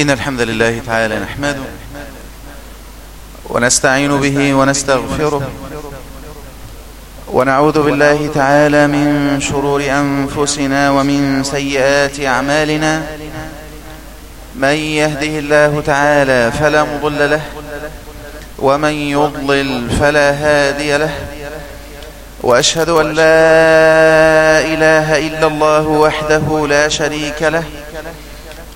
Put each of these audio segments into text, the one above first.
إن الحمد لله تعالى نحمده ونستعين به ونستغفره ونعوذ بالله تعالى من شرور أنفسنا ومن سيئات أعمالنا من يهده الله تعالى فلا مضل له ومن يضلل فلا هادي له وأشهد أن لا إله إلا الله وحده لا شريك له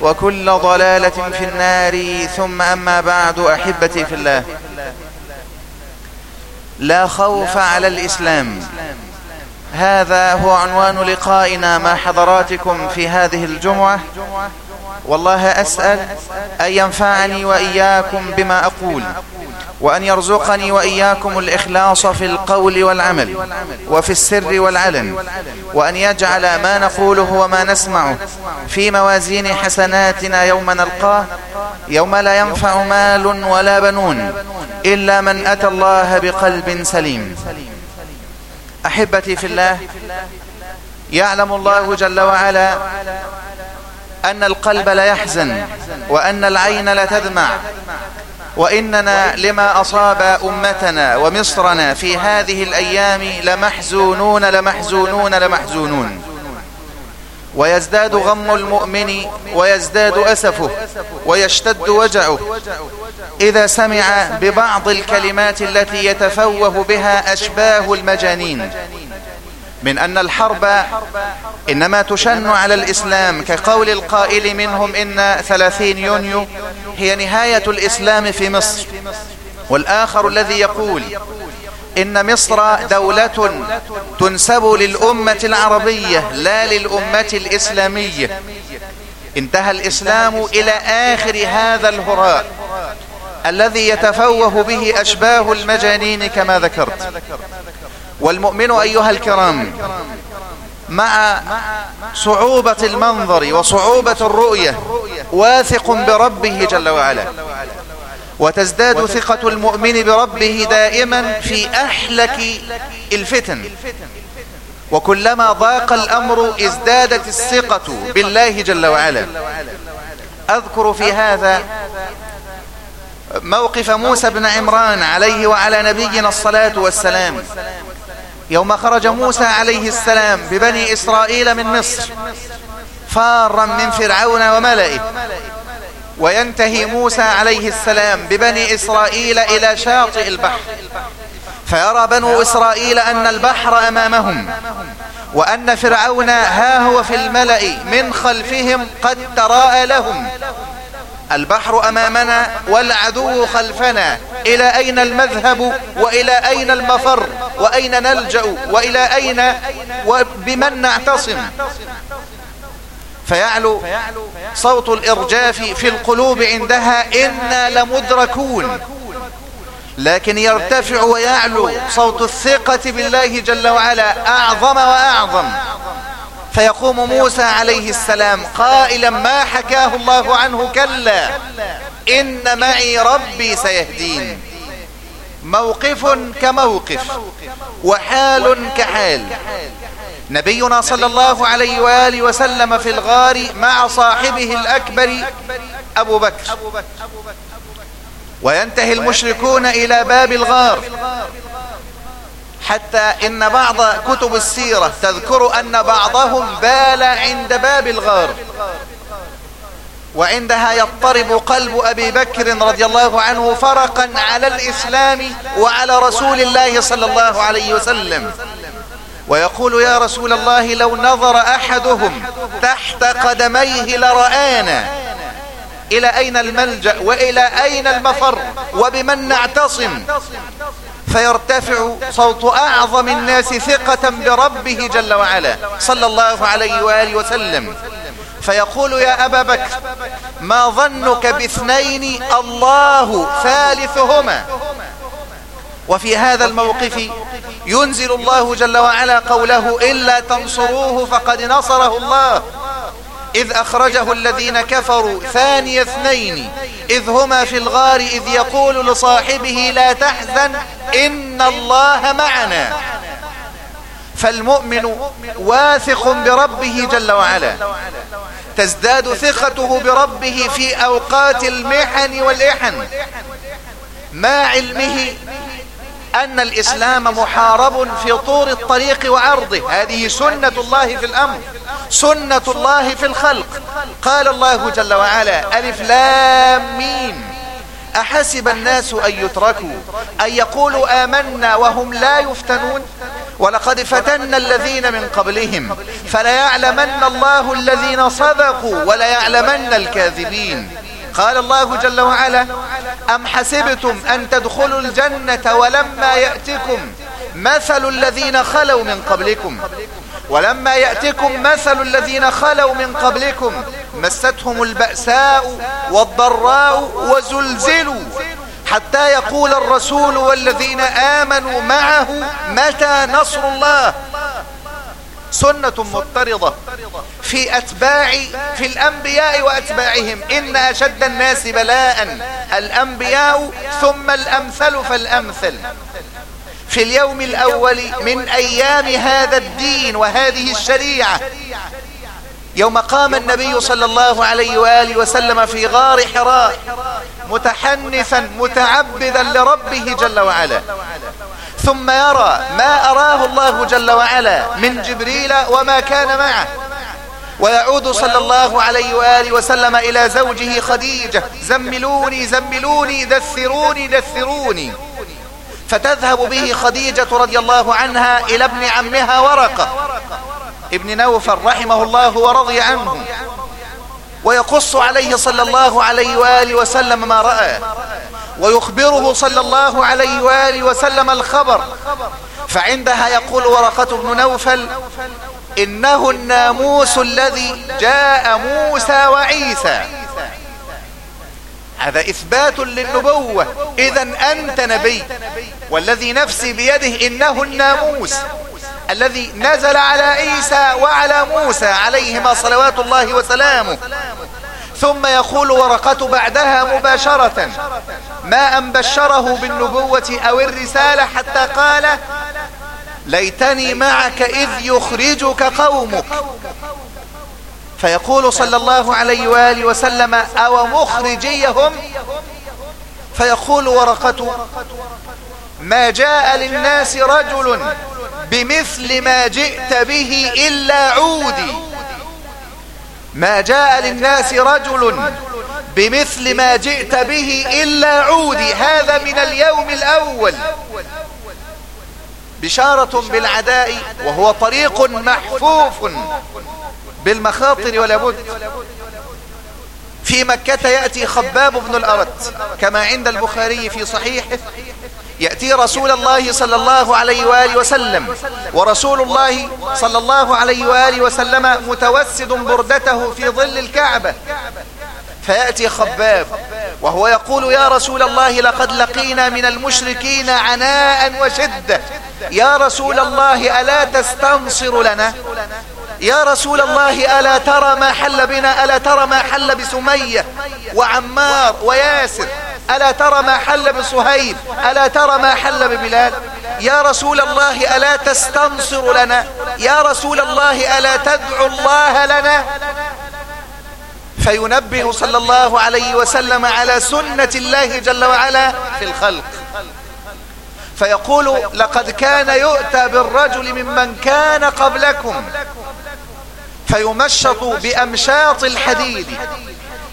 وكل ضلالة في النار ثم أما بعد أحبتي في الله. لا خوف على الإسلام. هذا هو عنوان لقائنا مع حضراتكم في هذه الجمعة. والله أسأل أن ينفعني وإياكم بما أقول وأن يرزقني وإياكم الإخلاص في القول والعمل وفي السر والعلن وأن يجعل ما نقوله وما نسمعه في موازين حسناتنا يوم نلقاه يوم لا ينفع مال ولا بنون إلا من أتى الله بقلب سليم. أحبتي في الله يعلم الله جل وعلا أن القلب لا يحزن وأن العين لا تدمع. وإننا لما أصاب أمتنا ومصرنا في هذه الأيام لمحزونون لمحزونون لمحزونون. ويزداد غم المؤمن ويزداد أسفه ويشتد وجعه. إذا سمع ببعض الكلمات التي يتفوه بها أشباه المجانين. من أن الحرب إنما تشن على الإسلام كقول القائل منهم إن ثلاثين يونيو هي نهاية الإسلام في مصر. والآخر الذي يقول إن مصر دولة تنسب للأمة العربية لا للأمة الإسلامية. انتهى الإسلام إلى آخر هذا الهراء الذي يتفوه به أشباه المجانين كما ذكرت. والمؤمن أيها الكرام مع صعوبة المنظر وصعوبة الرؤية واثق بربه جل وعلا. وتزداد ثقة المؤمن بربه دائما في أحلك الفتن. وكلما ضاق الأمر ازدادت الثقة بالله جل وعلا. أذكر في هذا موقف موسى بن عمران عليه وعلى نبينا الصلاة والسلام. يوم خرج موسى عليه السلام ببني إسرائيل من مصر فارا من فرعون وملئه. وينتهي موسى عليه السلام ببني إسرائيل إلى شاطئ البحر. فيرى بنو إسرائيل أن البحر أمامهم وأن فرعون ها هو في الملأ من خلفهم قد تراءى لهم. البحر أمامنا والعدو خلفنا. إلى أين المذهب وإلى أين المفر وأين نلجأ وإلى أين وبمن نعتصم؟ فيعلو صوت الإرجاف في القلوب عندها إنا لمدركون. لكن يرتفع ويعلو صوت الثقة بالله جل وعلا أعظم وأعظم. فيقوم موسى عليه السلام قائلا ما حكاه الله عنه كلا. إن معي ربي سيهدين. موقف كموقف وحال كحال. نبينا صلى الله عليه وآله وسلم في الغار مع صاحبه الأكبر أبو بكر. وينتهي المشركون إلى باب الغار. حتى إن بعض كتب السيرة تذكر أن بعضهم بال عند باب الغار. وعندها يضطرب قلب أبي بكر رضي الله عنه فرقا على الإسلام وعلى رسول الله صلى الله عليه وسلم. ويقول يا رسول الله لو نظر أحدهم تحت قدميه لرآنا. إلى أين الملجأ وإلى أين المفر وبمن نعتصم؟ فيرتفع صوت أعظم الناس ثقة بربه جل وعلا صلى الله عليه وآله وسلم. فيقول يا أبا بكر ما ظنك باثنين الله ثالثهما؟ وفي هذا الموقف ينزل الله جل وعلا قوله إلا تنصروه فقد نصره الله. إذ أخرجه الذين كفروا ثاني اثنين إذ هما في الغار إذ يقول لصاحبه لا تحزن إن الله معنا. فالمؤمن واثق بربه جل وعلا. تزداد ثقته بربه في أوقات المحن والإحن. ما علمه أن الإسلام محارب في طور الطريق وعرضه. هذه سنة الله في الأمر. سنة الله في الخلق. قال الله جل وعلا ألف لام ميم. أحسب الناس أن يتركوا أن يقولوا آمنا وهم لا يفتنون؟ ولقد فتنا الذين من قبلهم فليعلمن الله الذين صدقوا وليعلمن الكاذبين. قال الله جل وعلا أم حسبتم أن تدخلوا الجنة ولما يأتكم مثل الذين خلوا من قبلكم؟ ولما يأتكم مثل الذين خلوا من قبلكم مستهم البأساء والضراء وزلزلوا. حتى يقول الرسول والذين آمنوا معه متى نصر الله؟ سنة مضطردة في أتباع في الأنبياء وأتباعهم. إن أشد الناس بلاء الأنبياء ثم الأمثل فالأمثل. في اليوم الأول من أيام هذا الدين وهذه الشريعة. يوم قام النبي صلى الله عليه وآله وسلم في غار حراء متحنثا متعبدا لربه جل وعلا. ثم يرى ما أراه الله جل وعلا من جبريل وما كان معه. ويعود صلى الله عليه وآله وسلم إلى زوجه خديجة زملوني زملوني دثروني دثروني. فتذهب به خديجة رضي الله عنها إلى ابن عمها ورقة ابن نوفل رحمه الله ورضي عنه. ويقص عليه صلى الله عليه وآله وسلم ما رأى. ويخبره صلى الله عليه وآله وسلم الخبر. فعندها يقول ورقة بن نوفل إنه الناموس الذي جاء موسى وعيسى. هذا إثبات للنبوة. إذا أنت نبي. والذي نفسي بيده إنه الناموس. الذي نزل على عيسى وعلى موسى عليهما صلوات الله وسلامه. ثم يقول ورقة بعدها مباشرة. ما أن بشره بالنبوة أو الرسالة حتى قال ليتني معك إذ يخرجك قومك. فيقول صلى الله عليه وآله وسلم أو مخرجيهم؟ فيقول ورقة ما جاء للناس رجل بمثل ما جئت به إلا عودي. ما جاء للناس رجل بمثل ما جئت به إلا عودي. هذا من اليوم الأول. بشارة بالعداء وهو طريق محفوف. بالمخاطر ولا بد. في مكة يأتي خباب بن الأرت كما عند البخاري في صحيحه يأتي رسول الله صلى الله عليه وآله وسلم ورسول الله صلى الله عليه وآله وسلم متوسد بردته في ظل الكعبة. فيأتي خباب وهو يقول يا رسول الله لقد لقينا من المشركين عناء وشدة. يا رسول الله ألا تستنصر لنا؟ يا رسول الله ألا ترى ما حل بنا؟ ألا ترى ما حل بسمية وعمار وياسر؟ ألا ترى ما حل بصهيب؟ ألا ترى ما حل ببلال؟ يا رسول الله ألا تستنصر لنا؟ يا رسول الله ألا تدعو الله لنا؟ فينبه صلى الله عليه وسلم على سنة الله جل وعلا في الخلق. فيقول لقد كان يؤتى بالرجل ممن كان قبلكم فيمشط بأمشاط الحديد.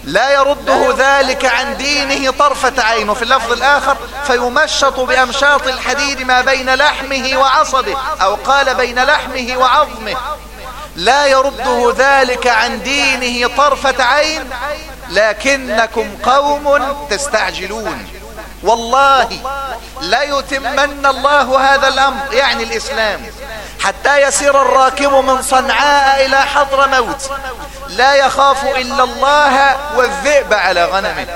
لا يرده ذلك عن دينه طرفة عين. وفي اللفظ الآخر فيمشط بأمشاط الحديد ما بين لحمه وعصبه أو قال بين لحمه وعظمه. لا يرده ذلك عن دينه طرفة عين لكنكم قوم تستعجلون. والله لا يتمن الله هذا الأمر يعني الإسلام. حتى يسير الراكب من صنعاء إلى حضر موت. لا يخاف إلا الله والذئب على غنمه.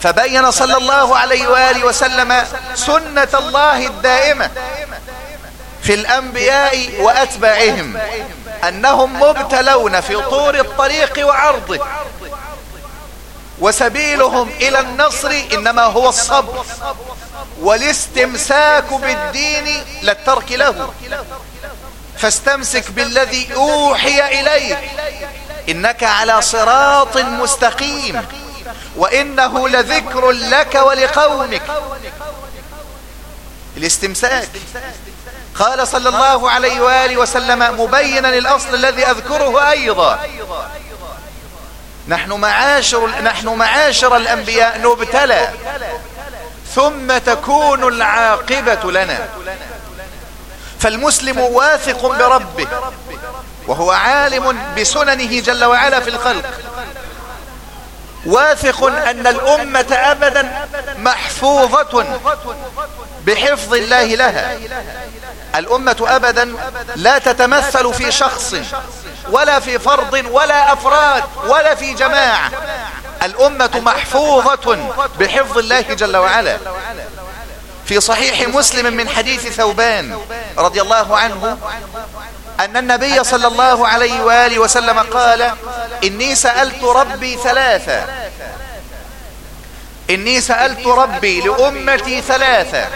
فبين صلى الله عليه وآله وسلم سنة الله الدائمة في الأنبياء وأتباعهم أنهم مبتلون في طور الطريق وعرضه. وسبيلهم إلى النصر إنما هو الصبر. والاستمساك بالدين للترك له. فاستمسك بالذي أوحي إليك. إنك على صراط مستقيم. وإنه لذكر لك ولقومك. الاستمساك. قال صلى الله عليه وآله وسلم مبينا الأصل الذي أذكره أيضا. نحن معاشر, نحن معاشر الأنبياء نبتلى. ثم تكون العاقبة لنا. فالمسلم واثق بربه. وهو عالم بسننه جل وعلا في الخلق. واثق أن الأمة أبدا محفوظة بحفظ الله لها. الأمة أبدا لا تتمثل في شخص ولا في فرد ولا أفراد ولا في جماعة. الأمة محفوظة بحفظ الله جل وعلا. في صحيح مسلم من حديث ثوبان رضي الله عنه أن النبي صلى الله عليه وآله وسلم قال إني سألت ربي ثلاثة. إني سألت ربي لأمتي ثلاثة.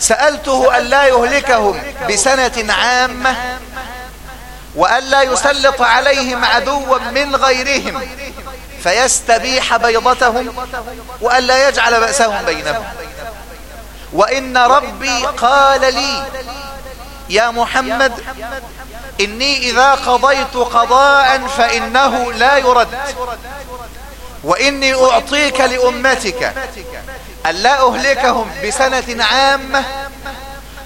سألته أن لا يهلكهم بسنة عامة وأن لا يسلط عليهم عدوا من غيرهم فيستبيح بيضتهم وأن لا يجعل بأسهم بينهم. وإن ربي قال لي يا محمد إني إذا قضيت قضاء فإنه لا يرد وإني أعطيك لأمتك أن لا أهلكهم بسنة عامة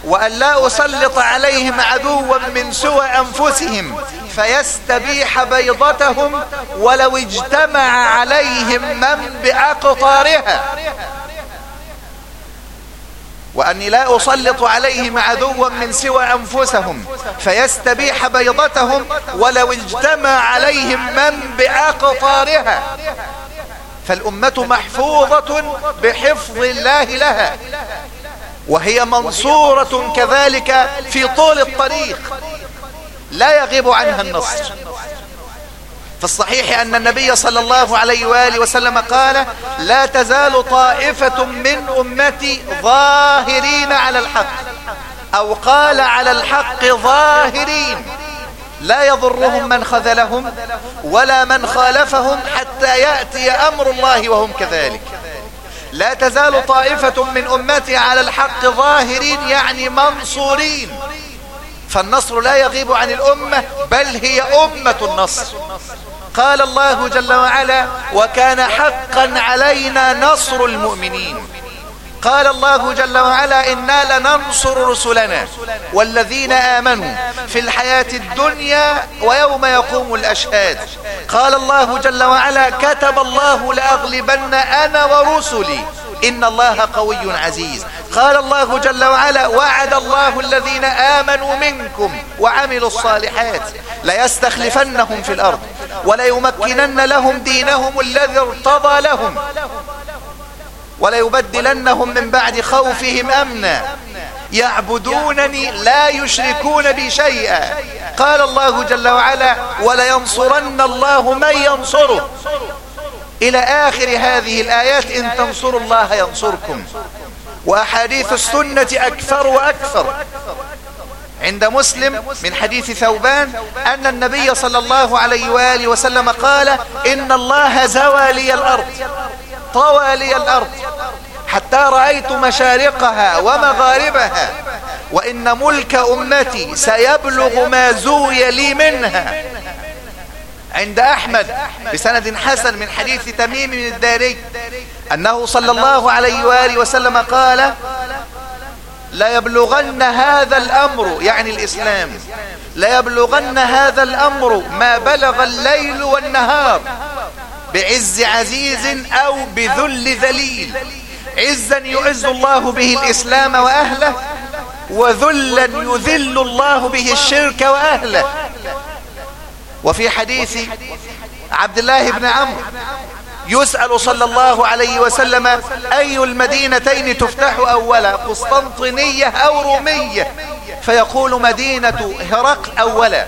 وأن لا أسلط عليهم عدوا من سوى أنفسهم فيستبيح بيضتهم ولو اجتمع عليهم من بأقطارها. وأني لا أسلط عليهم عدوا من سوى أنفسهم فيستبيح بيضتهم ولو اجتمع عليهم من بأقطارها. فالأمة محفوظة بحفظ الله لها. وهي منصورة كذلك في طول الطريق. لا يغيب عنها النصر. في الصحيح أن النبي صلى الله عليه وآله وسلم قال لا تزال طائفة من أمتي ظاهرين على الحق أو قال على الحق ظاهرين لا يضرهم من خذلهم ولا من خالفهم حتى يأتي أمر الله وهم كذلك. لا تزال طائفة من أمتي على الحق ظاهرين يعني منصورين. فالنصر لا يغيب عن الأمة بل هي أمة النصر. قال الله جل وعلا وكان حقا علينا نصر المؤمنين. قال الله جل وعلا إنا لننصر رسلنا والذين آمنوا في الحياة الدنيا ويوم يقوم الأشهاد. قال الله جل وعلا كتب الله لأغلبن أنا ورسلي. إن الله قوي عزيز. قال الله جل وعلا وعد الله الذين آمنوا منكم وعملوا الصالحات ليستخلفنهم في الأرض وليمكنن لهم دينهم الذي ارتضى لهم. وليبدلنهم من بعد خوفهم أمنا. يعبدونني لا يشركون بي شيئا. قال الله جل وعلا ولينصرن الله من ينصره. إلى آخر هذه الآيات إن تنصروا الله ينصركم. وأحاديث السنة أكثر وأكثر. عند مسلم من حديث ثوبان أن النبي صلى الله عليه وآله وسلم قال إن الله زوى لي الأرض. طوى لي الأرض حتى رأيت مشارقها ومغاربها وإن ملك أمتي سيبلغ ما زوي لي منها. عند أحمد بسند حسن من حديث تميم من الداري أنه صلى الله عليه وآله وسلم قال لا يبلغن هذا الأمر يعني الإسلام لا يبلغن هذا الأمر ما بلغ الليل والنهار بعز عزيز أو بذل ذليل. عزا يعز الله به الإسلام وأهله وذلا يذل الله به الشرك وأهله. وفي حديث عبد الله بن عمرو يسأل صلى الله عليه وسلم أي المدينتين تفتح أولا قسطنطينية أو رومية؟ فيقول مدينة هرقل أولا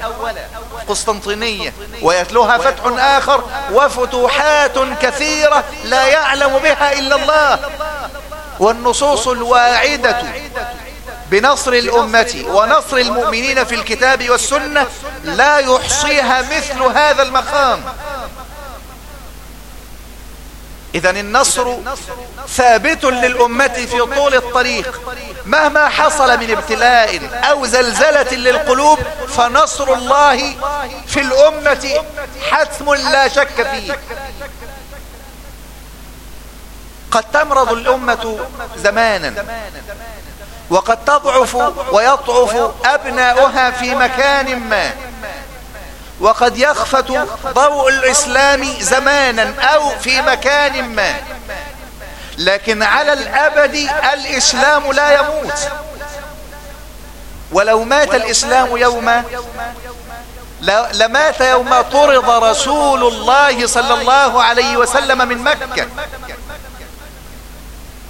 قسطنطينية. ويتلوها فتح آخر وفتوحات كثيرة لا يعلم بها إلا الله. والنصوص الواعدة بنصر الأمة ونصر المؤمنين في الكتاب والسنة لا يحصيها مثل هذا المقام. إذا النصر ثابت للأمة في طول الطريق. مهما حصل من ابتلاء أو زلزلة للقلوب فنصر الله في الأمة حتم لا شك فيه. قد تمرض الأمة زمانا وقد تضعف ويضعف أبناؤها في مكان ما. وقد يخفت ضوء الإسلام زمانا أو في مكان ما. لكن على الأبد الإسلام لا يموت. ولو مات الإسلام يوما لمات يوم طرد رسول الله صلى الله عليه وسلم من مكة.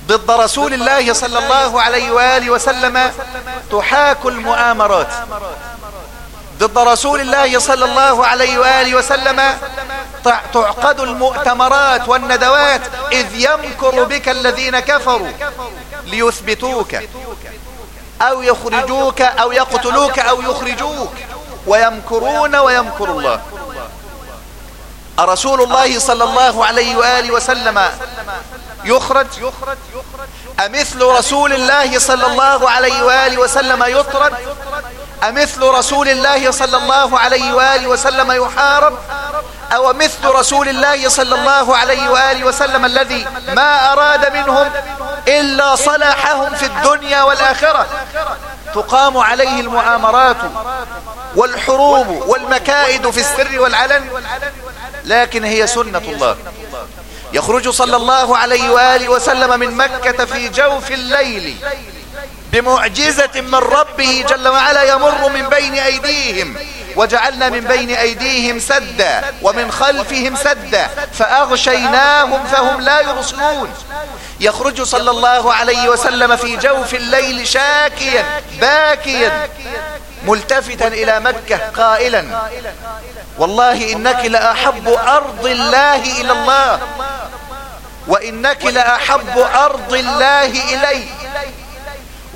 ضد رسول الله صلى الله عليه وآله وسلم تحاك المؤامرات. ضد رسول الله صلى الله عليه وآله وسلم. تعقد المؤتمرات والندوات. إذ يمكر بك الذين كفروا ليثبتوك أو يخرجوك أو يقتلوك أو يخرجوك. ويمكرون ويمكر الله. رسول الله صلى الله عليه وآله وسلم يخرج. أمثل رسول الله صلى الله عليه وآله وسلم يطرد. أمثل رسول الله صلى الله عليه وآله وسلم يحارب؟ أو مثل رسول الله صلى الله عليه وآله وسلم الذي ما أراد منهم إلا صلاحهم في الدنيا والآخرة؟ تقام عليه المؤامرات والحروب والمكائد في السر والعلن لكن هي سنة الله. يخرج صلى الله عليه وآله وسلم من مكة في جوف الليل بمعجزة من ربه جل وعلا يمر من بين أيديهم وجعلنا من بين أيديهم سدا ومن خلفهم سدا فأغشيناهم فهم لا يبصرون. يخرج صلى الله عليه وسلم في جوف الليل شاكيا باكيا ملتفتا إلى مكة قائلا. والله إنك لأحب أرض الله إلى الله وإنك لأحب أرض الله إلي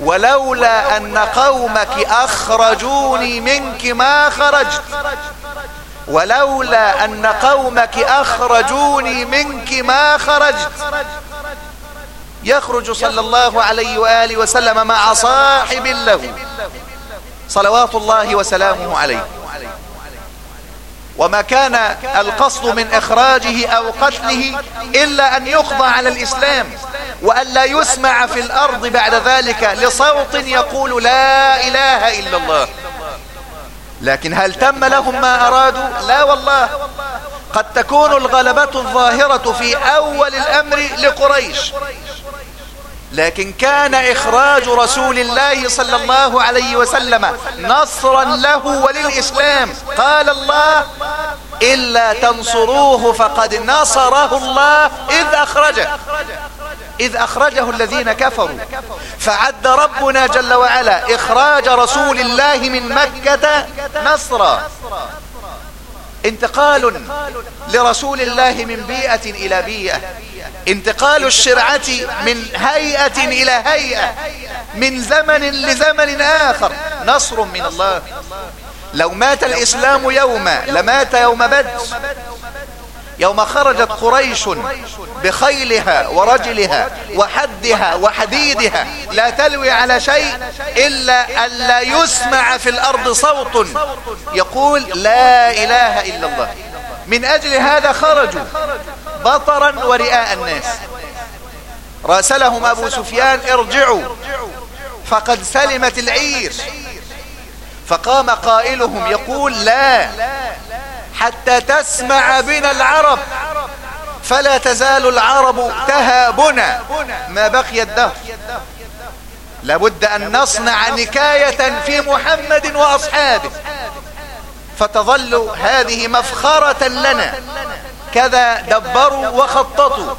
ولولا أن قومك أخرجوني منك ما خرجت. ولولا أن قومك أخرجوني منك ما خرجت. يخرج صلى الله عليه وآله وسلم مع صاحب له. صلوات الله وسلامه عليه. وما كان القصد من إخراجه أو قتله إلا أن يقضى على الإسلام وأن لا يسمع في الأرض بعد ذلك لصوت يقول لا إله إلا الله. لكن هل تم لهم ما أرادوا؟ لا والله. قد تكون الغلبة الظاهرة في أول الأمر لقريش. لكن كان إخراج رسول الله صلى الله عليه وسلم نصرا له وللإسلام. قال الله إلا تنصروه فقد نصره الله إذ أخرجه. إذ أخرجه الذين كفروا. فعد ربنا جل وعلا إخراج رسول الله من مكة نصرا. انتقال لرسول الله من بيئة إلى بيئة. انتقال الشرعة من هيئة إلى هيئة من زمن لزمن آخر. نصر من الله. لو مات الإسلام يوما لمات يوم بدر. يوم خرجت قريش بخيلها ورجلها وحدها وحديدها. لا تلوي على شيء إلا أن لا يسمع في الأرض صوت. يقول لا إله إلا الله. من أجل هذا خرجوا. بطرا ورئاء الناس. راسلهم أبو سفيان ارجعوا. فقد سلمت العير. فقام قائلهم يقول لا حتى تسمع بنا العرب. فلا تزال العرب تهابنا. ما بقي الدهر. لابد أن نصنع نكاية في محمد وأصحابه. فتظل هذه مفخرة لنا. كذا دبروا وخططوا.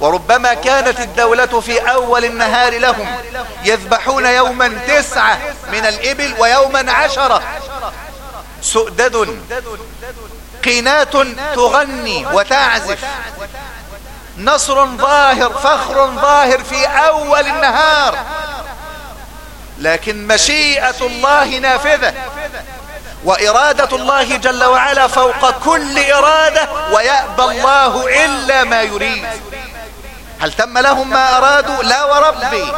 وربما كانت الدولة في أول النهار لهم يذبحون يوما تسعة من الإبل ويوما عشرة. سؤدد قينات تغني وتعزف. نصر ظاهر فخر ظاهر في أول النهار. لكن مشيئة الله نافذة. وإرادة الله جل وعلا فوق كل إرادة ويأبى الله إلا ما يريد. هل تم لهم ما أرادوا؟ لا وربي.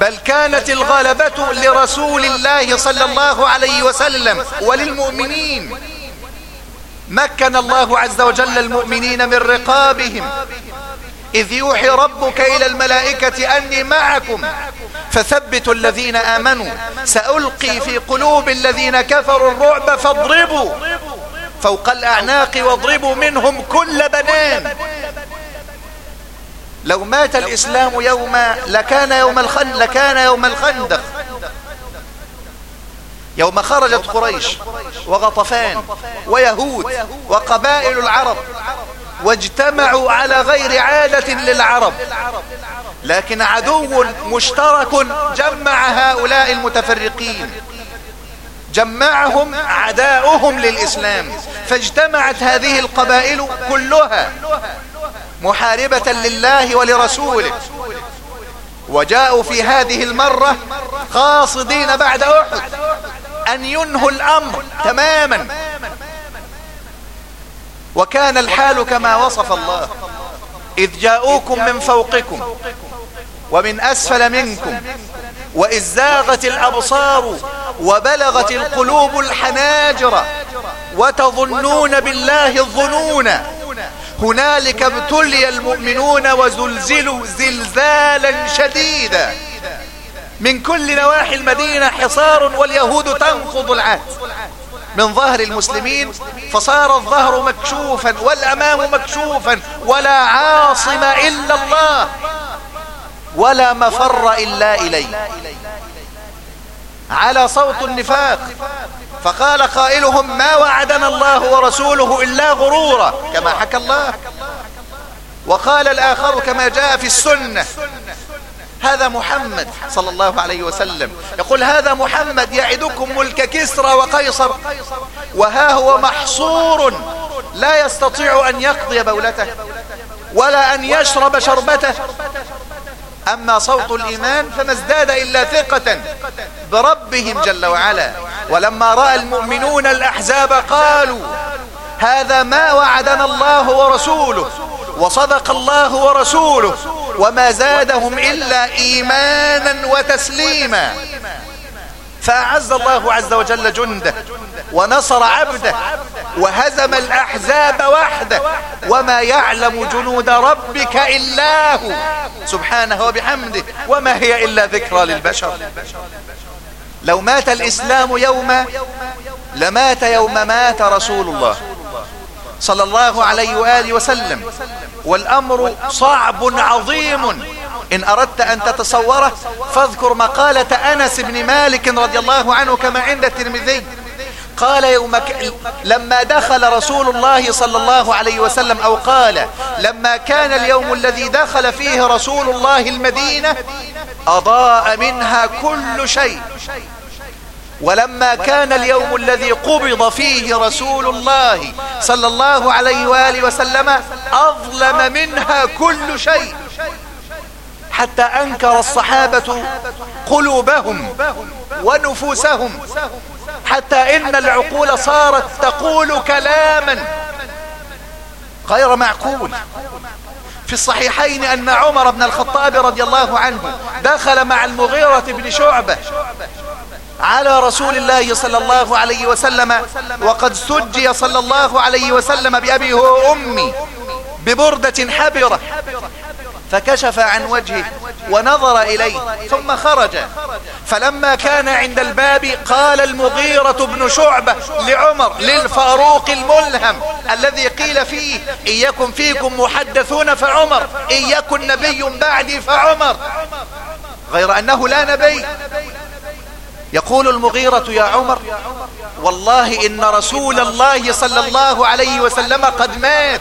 بل كانت الغلبة لرسول الله صلى الله عليه وسلم وللمؤمنين. مكن الله عز وجل المؤمنين من رقابهم. إذ يوحي ربك إلى الملائكة أني معكم. فثبتوا الذين آمنوا. سألقي في قلوب الذين كفروا الرعب فاضربوا. فوق الأعناق واضربوا منهم كل بنان. لو مات الإسلام يوما لكان يوم الخندق لكان يوم الخندق. يوم خرجت قريش وغطفان ويهود وقبائل العرب. واجتمعوا على غير عادة للعرب. لكن عدو مشترك جمع هؤلاء المتفرقين. جمعهم عداؤهم للإسلام. فاجتمعت هذه القبائل كلها محاربة لله ولرسوله. وجاءوا في هذه المرة قاصدين بعد أحد أن ينهوا الأمر تماما. وكان الحال كما وصف الله. إذ جاءوكم من فوقكم ومن أسفل منكم وإذ زاغت الأبصار وبلغت القلوب الحناجر وتظنون بالله الظنون. هنالك ابتلي المؤمنون وزلزلوا زلزالا شديدا. من كل نواحي المدينة حصار واليهود تنقض العهد. من ظهر المسلمين فصار الظهر مكشوفا والأمام مكشوفا ولا عاصم إلا الله ولا مفر إلا إليه. على صوت النفاق فقال قائلهم ما وعدنا الله ورسوله إلا غرورا كما حكى الله. وقال الآخر كما جاء في السنة. هذا محمد صلى الله عليه وسلم. يقول هذا محمد يعدكم ملك كسرى وقيصر وها هو محصور لا يستطيع أن يقضي بولته ولا أن يشرب شربته. أما صوت الإيمان فما ازداد إلا ثقة بربهم جل وعلا. ولما رأى المؤمنون الأحزاب قالوا هذا ما وعدنا الله ورسوله وصدق الله ورسوله وما زادهم إلا إيمانا وتسليما. فأعز الله عز وجل جنده ونصر عبده وهزم الأحزاب وحده وما يعلم جنود ربك إلا هو. سبحانه وبحمده. وما هي إلا ذكرى للبشر. لو مات الإسلام يوما لمات يوم مات رسول الله. صلى الله عليه وآله وسلم. والأمر صعب عظيم. إن أردت أن تتصوره فاذكر مقالة أنس بن مالك رضي الله عنه كما عند الترمذي. قال يوم ك... لما دخل رسول الله صلى الله عليه وسلم أو قال لما كان اليوم الذي دخل فيه رسول الله المدينة أضاء منها كل شيء. ولما كان اليوم الذي قبض فيه رسول الله صلى الله عليه وآله وسلم أظلم منها كل شيء. حتى أنكر الصحابة قلوبهم ونفوسهم. حتى إن العقول صارت تقول كلاما غير معقول. في الصحيحين أن عمر بن الخطاب رضي الله عنه دخل مع المغيرة بن شعبة على رسول الله صلى الله عليه وسلم وقد سجي صلى الله عليه وسلم بأبيه وأمي ببردة حبرة فكشف عن وجهه ونظر إليه ثم خرج. فلما كان عند الباب قال المغيرة بن شعبة لعمر للفاروق الملهم الذي قيل فيه إن يكن فيكم محدثون فعمر إن يكن نبي بعدي فعمر. غير أنه لا نبي. يقول المغيرة يا عمر والله إن رسول الله صلى الله عليه وسلم قد مات.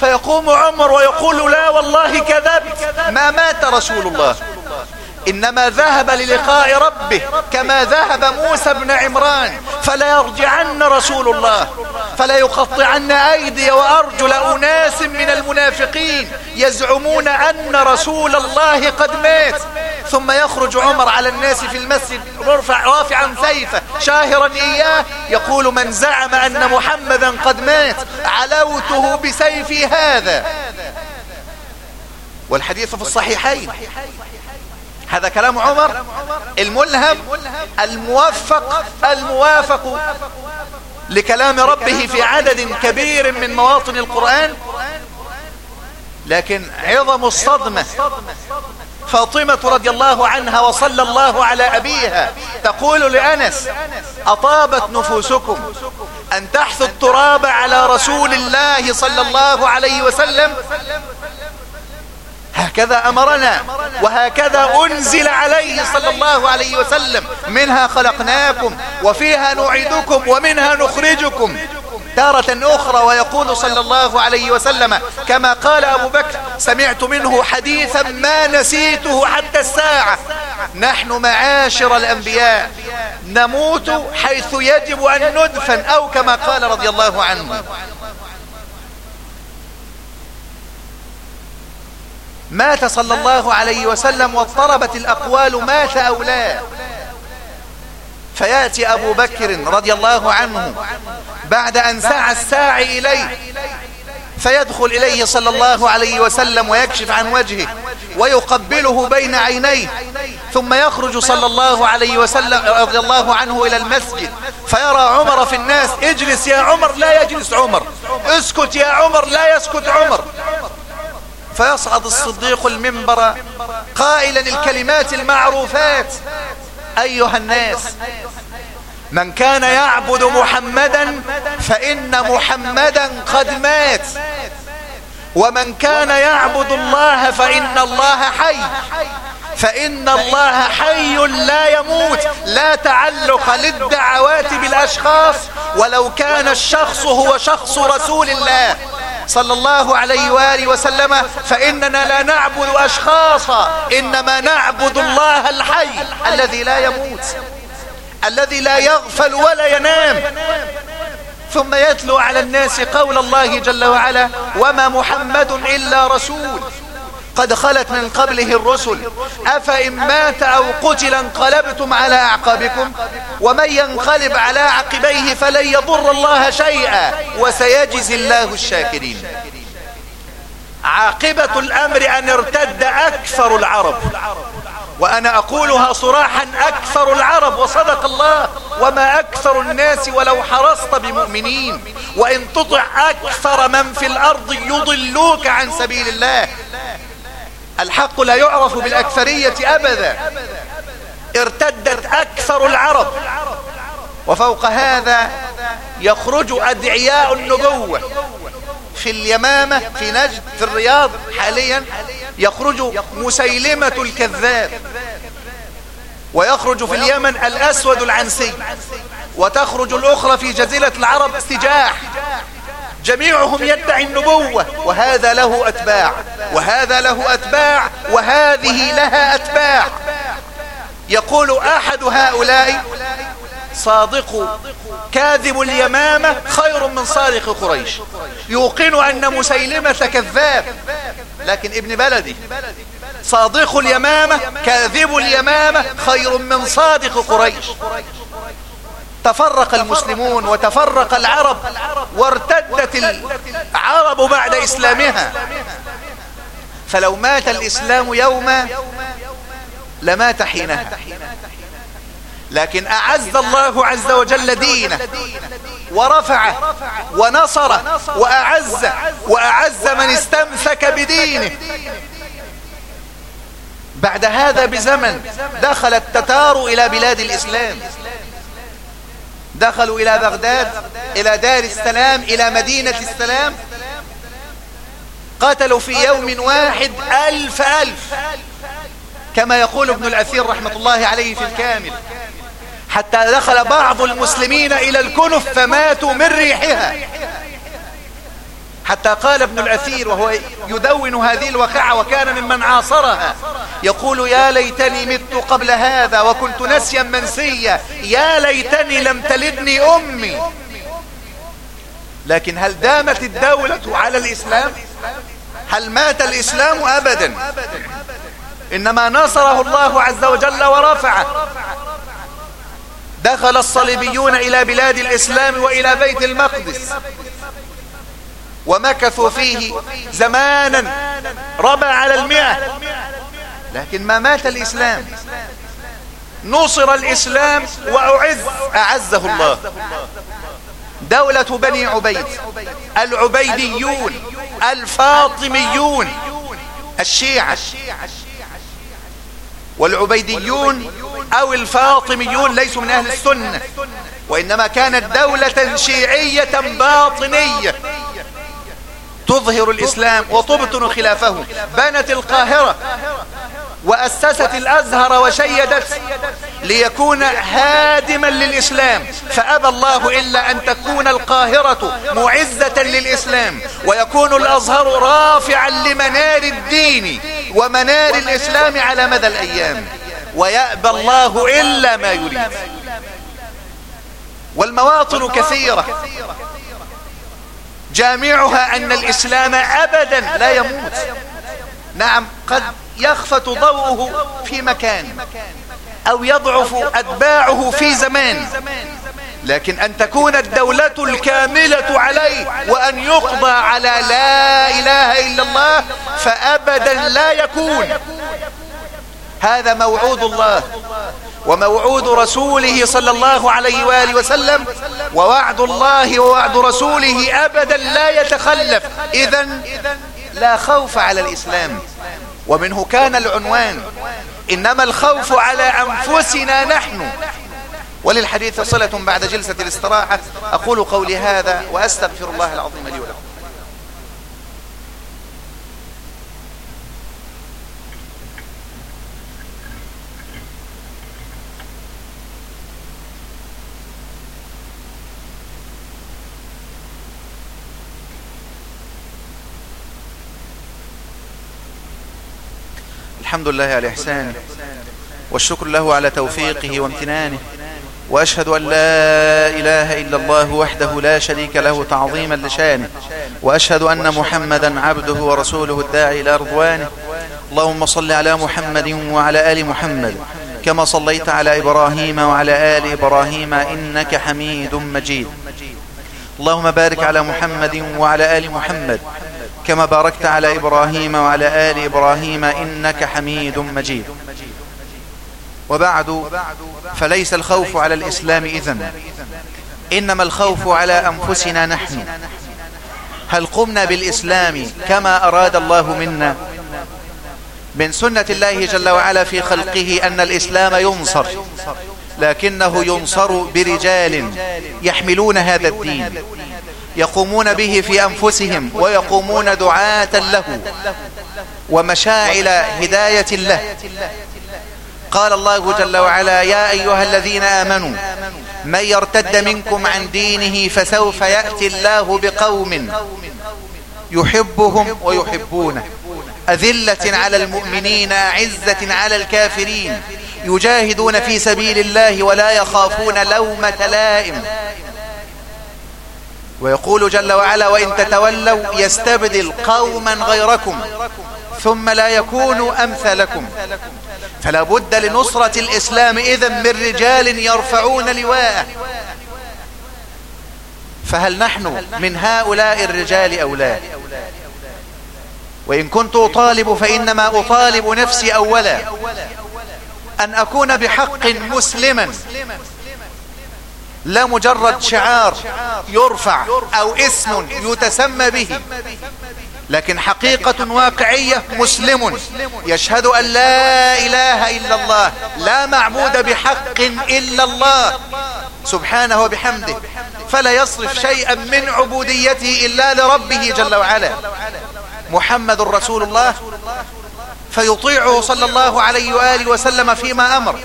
فيقوم عمر ويقول لا والله كذبت. ما مات رسول الله؟ إنما ذهب للقاء ربه كما ذهب موسى بن عمران. فلا يرجعن رسول الله فلا يقطعن أيدي وأرجل أناس من المنافقين يزعمون أن رسول الله قد مات. ثم يخرج عمر على الناس في المسجد رافعا سيفه شاهرا إياه يقول من زعم أن محمدا قد مات علوته بسيفي هذا. والحديث في الصحيحين. هذا كلام عمر الملهم الموفق الموافق لكلام ربه في عدد كبير من مواطن القرآن. لكن عظم الصدمة فاطمة رضي الله عنها وصلى الله على أبيها تقول لأنس أطابت نفوسكم أن تحثوا التراب على رسول الله صلى الله عليه وسلم. هكذا أمرنا وهكذا أنزل عليه صلى الله عليه وسلم منها خلقناكم وفيها نعيدكم ومنها نخرجكم. تارة أخرى ويقول صلى الله عليه وسلم كما قال أبو بكر سمعت منه حديثا ما نسيته حتى الساعة. نحن معاشر الأنبياء نموت حيث يجب أن ندفن أو كما قال رضي الله عنه. مات صلى الله عليه وسلم واضطربت الأقوال مات أو لا. فيأتي أبو بكر رضي الله عنه بعد أن سعى الساعي إليه فيدخل إليه صلى الله عليه وسلم ويكشف عن وجهه ويقبله بين عينيه ثم يخرج صلى الله عليه وسلم رضي الله عنه إلى المسجد فيرى عمر في الناس اجلس يا عمر لا يجلس عمر اسكت يا عمر لا يسكت عمر. فيصعد الصديق المنبر قائلا الكلمات المعروفات أيها الناس من كان يعبد محمدا فإن محمدا قد مات. ومن كان يعبد الله فإن الله حي. فإن الله حي لا يموت. لا تعلق للدعوات بالأشخاص ولو كان الشخص هو شخص رسول الله. صلى الله عليه وآله وسلم فإننا لا نعبد أشخاصا إنما نعبد الله الحي الذي لا يموت الذي لا يغفل ولا ينام. ثم يتلو على الناس قول الله جل وعلا وما محمد إلا رسول. قد خلت من قبله الرسل. أفإن مات أو قتل انقلبتم على أعقابكم ومن ينقلب على عقبيه فلن يضر الله شيئا وسيجزي الله الشاكرين. عاقبة الأمر أن ارتد أكثر العرب وأنا أقولها صراحا أكثر العرب وصدق الله وما أكثر الناس ولو حرصت بمؤمنين. وإن تطع أكثر من في الأرض يضلوك عن سبيل الله. الحق لا يعرف بالأكثرية أبدا. ارتدت أكثر العرب. وفوق هذا يخرج أدعياء النبوة. في اليمامة في نجد في الرياض حاليا يخرج مسيلمة الكذاب. ويخرج في اليمن الأسود العنسي. وتخرج الأخرى في جزيرة العرب سجاح. جميعهم يدعي النبوة وهذا له أتباع وهذا له أتباع وهذه لها أتباع. يقول أحد هؤلاء صادق كاذب اليمامة خير من صادق قريش. يوقن أن مسيلمة كذاب لكن ابن بلدي صادق اليمامة كاذب اليمامة خير من صادق قريش. تفرق المسلمون وتفرق العرب وارتدت العرب بعد إسلامها. فلو مات الإسلام يوما لمات حينها. لكن أعز الله عز وجل دينه ورفعه ونصره وأعز وأعز من استمسك بدينه. بعد هذا بزمن دخل التتار إلى بلاد الإسلام. دخلوا إلى بغداد إلى دار السلام إلى مدينة السلام. قتلوا في يوم واحد ألف ألف. كما يقول ابن الأثير رحمة الله عليه في الكامل. حتى دخل بعض المسلمين إلى الكنف فماتوا من ريحها. حتى قال ابن الأثير وهو يدون هذه الوقعة وكان ممن عاصرها. يقول يا ليتني مت قبل هذا وكنت نسيا منسيا. يا ليتني لم تلدني أمي. لكن هل دامت الدولة على الإسلام؟ هل مات الإسلام أبدا؟ إنما نصره الله عز وجل ورفعه. دخل الصليبيون إلى بلاد الإسلام وإلى بيت المقدس. ومكثوا فيه زمانا. ربع على المئة. لكن ما مات الإسلام. نصر الإسلام وأعز. أعزه الله. دولة بني عبيد. العبيديون. الفاطميون. الشيعة. والعبيديون أو الفاطميون ليسوا من أهل السنة. وإنما كانت دولة شيعية باطنية. تظهر الإسلام وتبطن خلافه. بنت القاهرة وأسست الأزهر وشيدت ليكون هادما للإسلام. فأبى الله إلا أن تكون القاهرة معزة للإسلام. ويكون الأزهر رافعا لمنار الدين ومنار الإسلام على مدى الأيام. ويأبى الله إلا ما يريد. والمواطن كثيرة. جامعها أن الإسلام أبدا لا يموت. نعم قد يخفت ضوءه في مكان أو يضعف أتباعه في زمان. لكن أن تكون الدولة الكاملة عليه وأن يقضى على لا إله إلا الله فأبدا لا يكون. هذا موعود الله. وموعود رسوله صلى الله عليه وآله وسلم ووعد الله ووعد رسوله أبدا لا يتخلف. إذا لا خوف على الإسلام ومنه كان العنوان إنما الخوف على أنفسنا نحن. وللحديث صلة بعد جلسة الاستراحة أقول قولي هذا وأستغفر الله العظيم لي ولكم. الحمد لله على إحسانه والشكر له على توفيقه وامتنانه وأشهد أن لا إله إلا الله وحده لا شريك له تعظيما لشانه وأشهد أن محمدا عبده ورسوله الداعي إلى رضوانه. اللهم صل على محمد وعلى آل محمد كما صليت على إبراهيم وعلى آل إبراهيم إنك حميد مجيد. اللهم بارك على محمد وعلى آل محمد كما باركت على إبراهيم وعلى آل إبراهيم إنك حميد مجيد. وبعد فليس الخوف على الإسلام إذن. إنما الخوف على أنفسنا نحن. هل قمنا بالإسلام كما أراد الله منا؟ من سنة الله جل وعلا في خلقه أن الإسلام ينصر لكنه ينصر برجال يحملون هذا الدين. يقومون به في أنفسهم ويقومون دعاة له ومشاعل هداية له. قال الله جل وعلا يا أيها الذين آمنوا من يرتد منكم عن دينه فسوف يأتي الله بقوم يحبهم ويحبونه. أذلة على المؤمنين عزة على الكافرين. يجاهدون في سبيل الله ولا يخافون لومة لائم. ويقول جل وعلا وإن تتولوا يستبدل قوما غيركم ثم لا يكونوا أمثلكم فلا بد لنصرة الإسلام إذن من رجال يرفعون لواءه. فهل نحن من هؤلاء الرجال أو لا؟ وإن كنت أطالب فإنما أطالب نفسي أولا أن أكون بحق مسلما لا مجرد شعار يرفع أو اسم يتسمى به. لكن حقيقة واقعية مسلم يشهد أن لا إله إلا الله لا معبود بحق إلا الله. سبحانه وبحمده. فلا يصرف شيئا من عبوديته إلا لربه جل وعلا. محمد رسول الله فيطيعه صلى الله عليه وآله وسلم فيما أمر.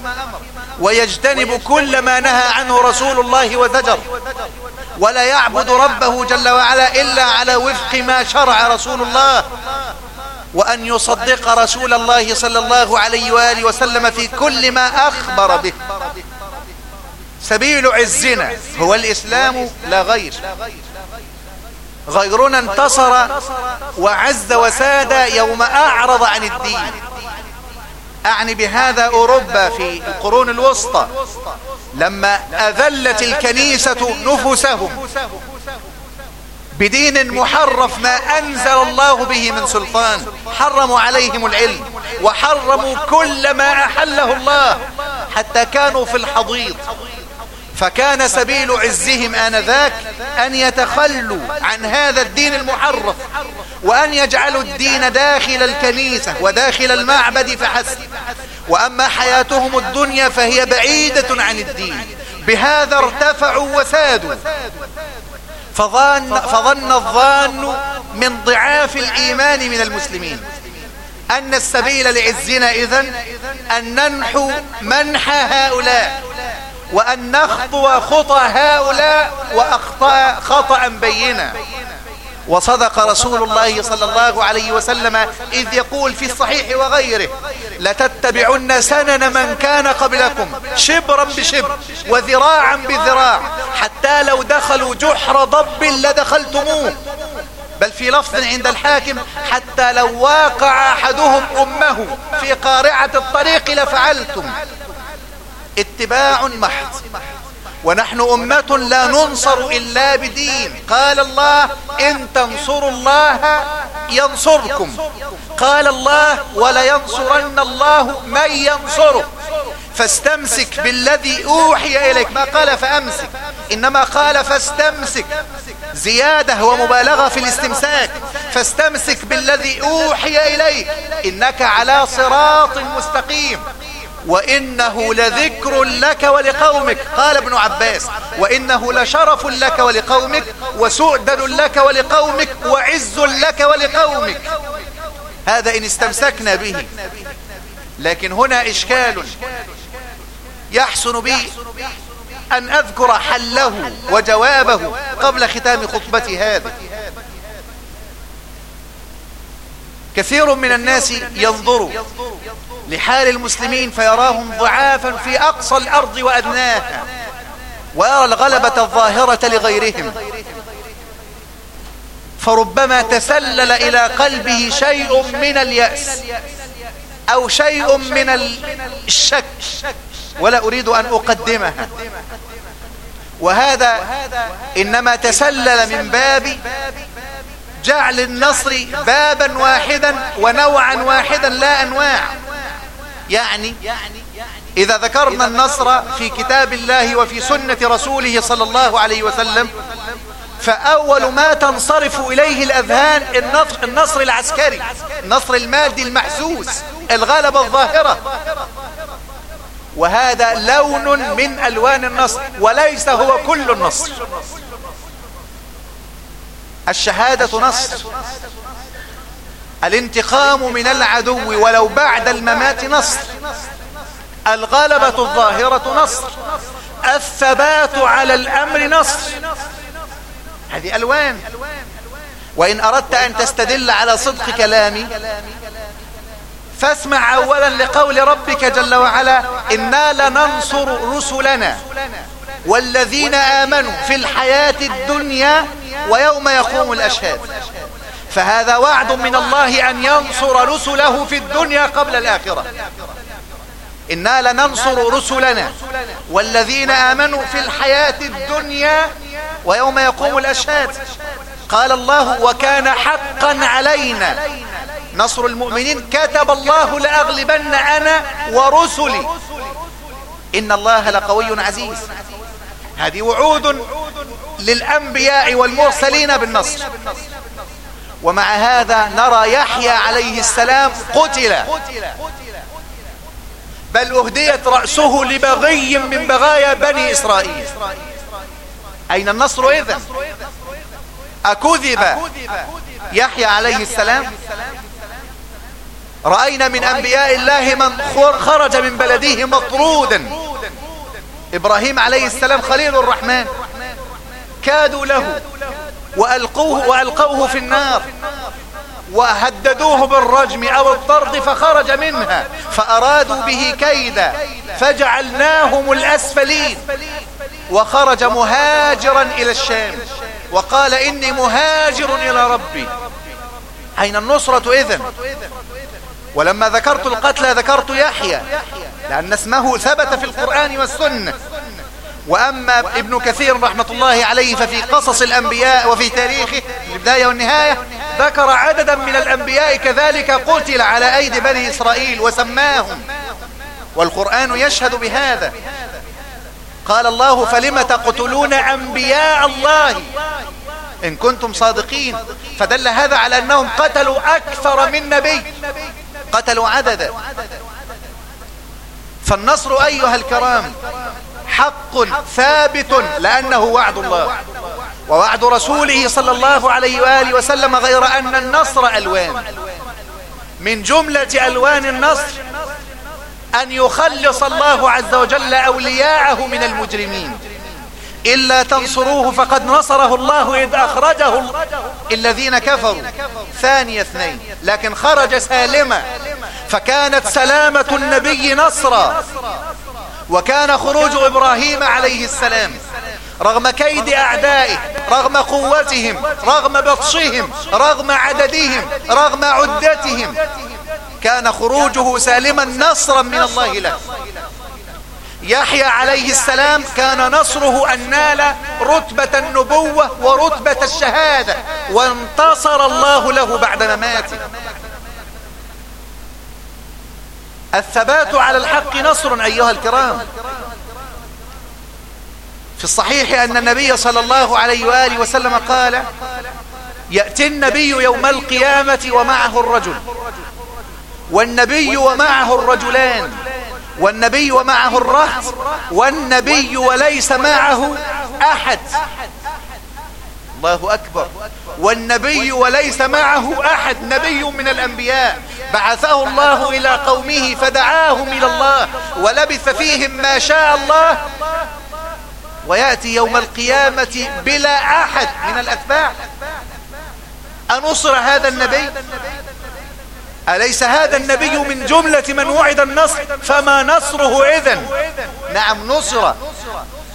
ويجتنب كل ما نهى عنه رسول الله وزجر ولا يعبد ربه جل وعلا إلا على وفق ما شرع رسول الله. وأن يصدق رسول الله صلى الله عليه وآله وسلم في كل ما أخبر به. سبيل عزنا هو الإسلام لا غير. غيرنا انتصر وعز وساد يوم أعرض عن الدين. أعني بهذا أوروبا في القرون الوسطى لما أذلت الكنيسة نفسهم بدين محرف ما أنزل الله به من سلطان حرموا عليهم العلم وحرموا كل ما أحله الله حتى كانوا في الحضيض. فكان سبيل عزهم آنذاك أن يتخلوا عن هذا الدين المحرف وأن يجعلوا الدين داخل الكنيسة وداخل المعبد فحسب. وأما حياتهم الدنيا فهي بعيدة عن الدين. بهذا ارتفعوا وسادوا. فظن, فظن الظان من ضعاف الإيمان من المسلمين. أن السبيل لعزنا إذن أن ننحو منح هؤلاء. وأن نخطو خطى هؤلاء وأخطأ خطأ بينا. وصدق رسول الله صلى الله عليه وسلم إذ يقول في الصحيح وغيره لتتبعن سنن من كان قبلكم شبرا بشبر وذراعا بذراع حتى لو دخلوا جحر ضب لدخلتموه. بل في لفظ عند الحاكم حتى لو واقع أحدهم أمه في قارعة الطريق لفعلتم. اتباع محض. ونحن أمة لا ننصر إلا بدين. قال الله إن تنصروا الله ينصركم. قال الله ولينصرن الله من ينصره. فاستمسك بالذي أوحي إليك. ما قال فأمسك. إنما قال فاستمسك. زيادة ومبالغة في الاستمساك. فاستمسك بالذي أوحي إليك. إنك على صراط مستقيم. وإنه لذكر لك ولقومك. قال ابن عباس وإنه لشرف لك ولقومك وسؤدد لك ولقومك وعز لك ولقومك. هذا إن استمسكنا به. لكن هنا إشكال يحسن بي أن أذكر حله وجوابه قبل ختام خطبتي هذه. كثير من الناس ينظر لحال المسلمين فيراهم ضعافا في أقصى الأرض وأدناها ويرى الغلبة الظاهرة لغيرهم. فربما تسلل إلى قلبه شيء من اليأس أو شيء من الشك ولا أريد أن أقدمها وهذا إنما تسلل من باب جعل النصر بابا واحدا ونوعا واحدا لا أنواع. يعني إذا ذكرنا النصر في كتاب الله وفي سنة رسوله صلى الله عليه وسلم فأول ما تنصرف إليه الأذهان النصر العسكري النصر المادي المحسوس الغلبة الظاهرة. وهذا لون من ألوان النصر وليس هو كل النصر. الشهادة نصر. الانتقام من العدو ولو بعد الممات نصر. الغلبة الظاهرة نصر. الثبات على الأمر نصر. هذه ألوان. وإن أردت أن تستدل على صدق كلامي فاسمع أولا لقول ربك جل وعلا إنا لننصر رسلنا والذين آمنوا في الحياة الدنيا ويوم يقوم الأشهاد. فهذا وعد من الله أن ينصر رسله في الدنيا قبل الآخرة. إنا لننصر رسلنا والذين آمنوا في الحياة الدنيا ويوم يقوم الأشهاد. قال الله وكان حقا علينا. نصر المؤمنين كتب الله لأغلبن أنا ورسلي. إن الله لقوي عزيز. هذه وعود للأنبياء والمرسلين بالنصر. ومع هذا نرى يحيى عليه السلام قتل. بل أهديت رأسه لبغي من بغايا بني إسرائيل. أين النصر إذن؟ أكذب يحيى عليه السلام. رأينا من أنبياء الله من خرج من بلده مطرودا. إبراهيم عليه السلام خليل الرحمن. كادوا له. وألقوه, وألقوه في النار. وهددوه بالرجم أو الطرد فخرج منها. فأرادوا به كيدا. فجعلناهم الأسفلين. وخرج مهاجرا إلى الشام. وقال إني مهاجر إلى ربي. أين النصرة إذن؟ ولما ذكرت القتلى ذكرت يحيى. لأن اسمه ثبت في القرآن والسنة. وأما ابن كثير رحمة الله عليه ففي قصص الأنبياء وفي تاريخه البداية والنهاية ذكر عددا من الأنبياء كذلك قتل على أيدي بني إسرائيل وسماهم. والقرآن يشهد بهذا. قال الله فلم تقتلون أنبياء الله؟ إن كنتم صادقين. فدل هذا على أنهم قتلوا أكثر من نبي. قتلوا عددا. فالنصر أيها الكرام حق ثابت لأنه وعد الله. ووعد رسوله صلى الله عليه وآله وسلم غير أن النصر ألوان. من جملة ألوان النصر أن يخلص الله عز وجل أولياءه من المجرمين. إلا تنصروه فقد نصره الله إذ أخرجه الذين كفروا. ثاني اثنين. لكن خرج سالما فكانت سلامة النبي نصرا. وكان خروج إبراهيم عليه السلام. رغم كيد أعدائه رغم قوتهم رغم بطشهم رغم عددهم رغم عدتهم. كان خروجه سالما نصرا من الله له. يحيى عليه السلام. كان نصره أن نال رتبة النبوة ورتبة الشهادة وانتصر الله له بعد مماته. الثبات على الحق نصر أيها الكرام. في الصحيح أن النبي صلى الله عليه وآله وسلم قال يأتي النبي يوم القيامة ومعه الرجل والنبي ومعه الرجلان والنبي ومعه الرهط والنبي وليس معه أحد. الله أكبر. والنبي وليس معه أحد نبي من الأنبياء. بعثه الله إلى قومه فدعاهم إلى الله ولبث فيهم ما شاء الله. ويأتي يوم القيامة بلا أحد من الأتباع. أنصر هذا النبي؟ أليس هذا النبي من جملة من وعد النصر؟ فما نصره إذن؟ نعم نصر.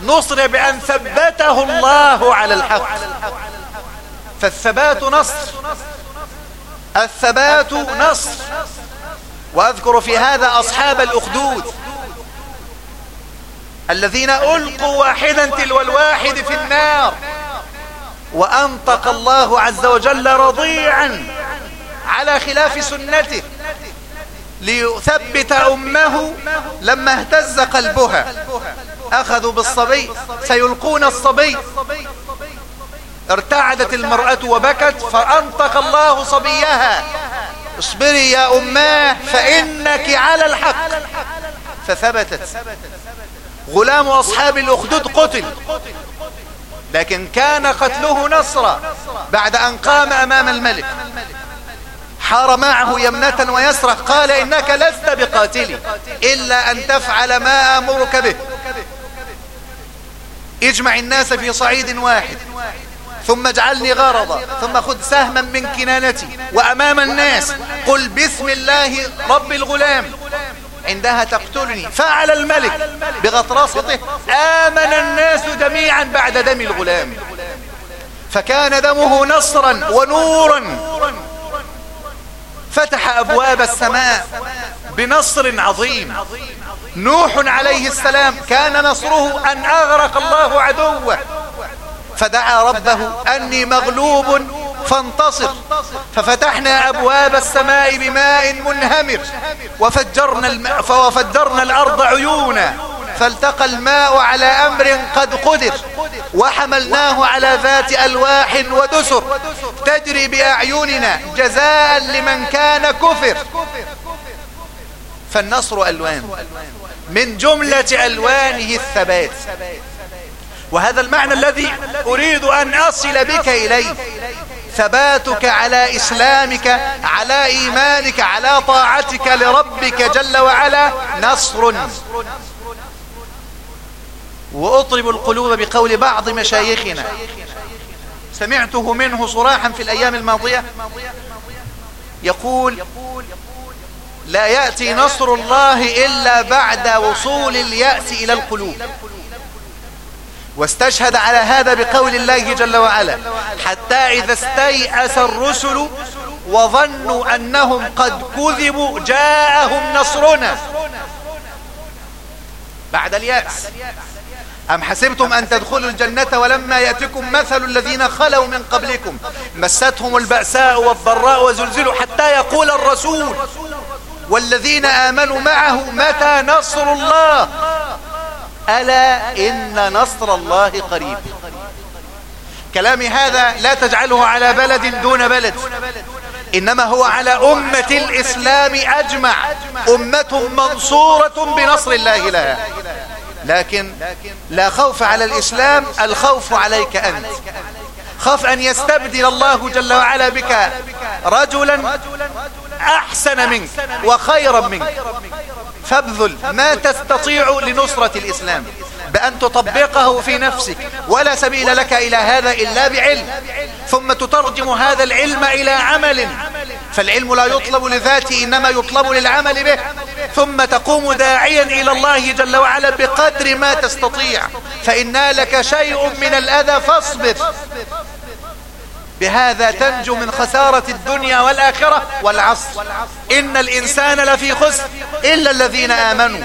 نصر بأن ثبته الله على الحق. فالثبات نصر. الثبات نصر. وأذكر في هذا أصحاب الأخدود الذين ألقوا واحدا تلو الواحد في النار وأنطق الله عز وجل رضيعا على خلاف سنته ليثبت أمه لما اهتز قلبها. أخذوا بالصبي سيلقون الصبي. ارتعدت المرأة وبكت فأنطق الله صبيها. اصبري يا أماه فإنك على الحق. فثبتت. غلام أصحاب الأخدود قتل. لكن كان قتله نصرا بعد أن قام أمام الملك. حار معه يمنة ويسرة قال إنك لست بقاتلي إلا أن تفعل ما أمرك به. اجمع الناس في صعيد واحد ثم اجعلني غرضا ثم خذ سهما من كنانتي وأمام الناس قل بسم الله رب الغلام. عندها تقتلني فعل الملك بغطرسته آمن الناس جميعا بعد دم الغلام. فكان دمه نصرا ونورا. فتح أبواب السماء بنصر عظيم. نوح عليه السلام كان نصره أن أغرق الله عدوه. فدعا ربه أني مغلوب فانتصر. ففتحنا أبواب السماء بماء منهمر. وفجرنا, الماء وفجرنا الأرض عيونا. فالتقى الماء على أمر قد قدر. وحملناه على ذات ألواح ودسر. تجري بأعيننا جزاء لمن كان كفر. فالنصر ألوان. من جملة ألوانه الثبات. وهذا المعنى الذي أريد أن أصل بك إليه. ثباتك على إسلامك على إيمانك على طاعتك لربك جل وعلا نصر. وأطرب القلوب بقول بعض مشايخنا. سمعته منه صراحا في الأيام الماضية. يقول لا يأتي نصر الله إلا بعد وصول اليأس إلى القلوب. واستشهد على هذا بقول الله جل وعلا حتى إذا استيأس الرسل وظنوا أنهم قد كذبوا جاءهم نصرنا. بعد اليأس. أم حسبتم أن تدخلوا الجنة ولما يأتكم مثل الذين خلوا من قبلكم؟ مستهم البأساء والضراء وزلزلوا حتى يقول الرسول والذين آمنوا معه متى نصر الله؟ ألا إن نصر الله قريب. كلامي هذا لا تجعله على بلد دون بلد إنما هو على أمة الإسلام أجمع أمة منصورة بنصر الله لها. لكن لا خوف على الإسلام الخوف عليك أنت. خاف أن يستبدل الله جل وعلا بك رجلا أحسن منك وخيرا منك. فابذل ما تستطيع لنصرة الإسلام بأن تطبقه في نفسك ولا سبيل لك إلى هذا إلا بعلم. ثم تترجم هذا العلم إلى عمل. فالعلم لا يطلب لذاته إنما يطلب للعمل به. ثم تقوم داعيا إلى الله جل وعلا بقدر ما تستطيع. فإن لك شيء من الأذى فاصبر. بهذا تنجو من خسارة الدنيا والآخرة والعصر. إن الإنسان لفي خسر إلا الذين آمنوا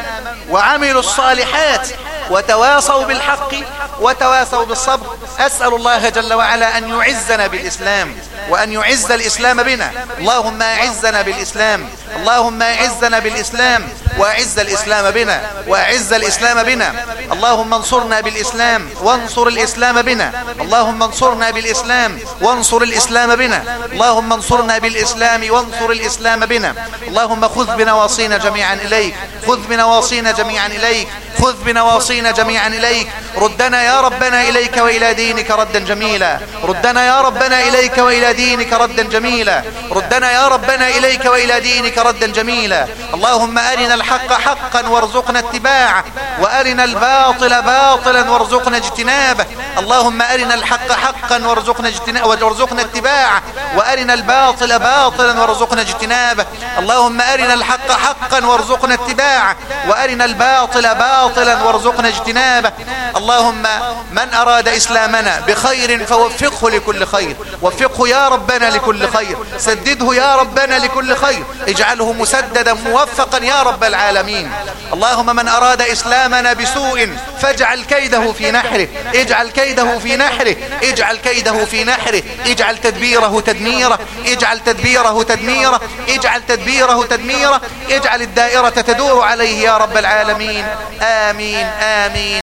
وعملوا الصالحات وتواصوا بالحق وتواصوا بالصبر. أسأل الله جل وعلا أن يعزنا بالإسلام. وأن يعز الإسلام بنا. اللهم أعزنا بالإسلام. اللهم أعزنا بالإسلام. وأعز الإسلام بنا. وأعز الإسلام بنا. اللهم انصرنا بالإسلام. وانصر الإسلام بنا. اللهم انصرنا بالإسلام. وانصر الإسلام بنا. اللهم انصرنا بالإسلام. وانصر الإسلام بنا. اللهم خذ بنواصينا جميعا إليك. خذ بنواصينا جميعا إليك. خذ بنواصينا جميعا إليك. ردنا يا ربنا إليك وإلى دينك ردا جميلا. ردنا يا ربنا إليك وإلى دينك ردا جميلا. ردنا يا ربنا إليك وإلى دينك ردا جميلا. اللهم أرنا الحق حقا وارزقنا اتباعه وأرنا الباطل باطلا وارزقنا اجتنابه. اللهم أرنا الحق حقا وارزقنا اجتنابه وارزقنا اتباعه وأرنا الباطل باطلا وارزقنا اجتنابه. اللهم أرنا الحق حقا وارزقنا اتباعه وأرنا الباطل باطلا وارزقنا اجتنابه. اللهم من أراد إسلامنا بخير فوفقه لكل خير. وفقه يا ربنا لكل خير. سدده يا ربنا لكل خير. اجعله مسددا موفقا يا رب العالمين. اللهم من أراد إسلامنا بسوء فاجعل كيده في نحره. اجعل كيده في نحره. اجعل كيده في نحره. اجعل تدبيره تدميره. اجعل تدبيره تدميره. اجعل تدبيره تدميره. اجعل الدائرة تدور عليه يا رب العالمين. آمين. آمين.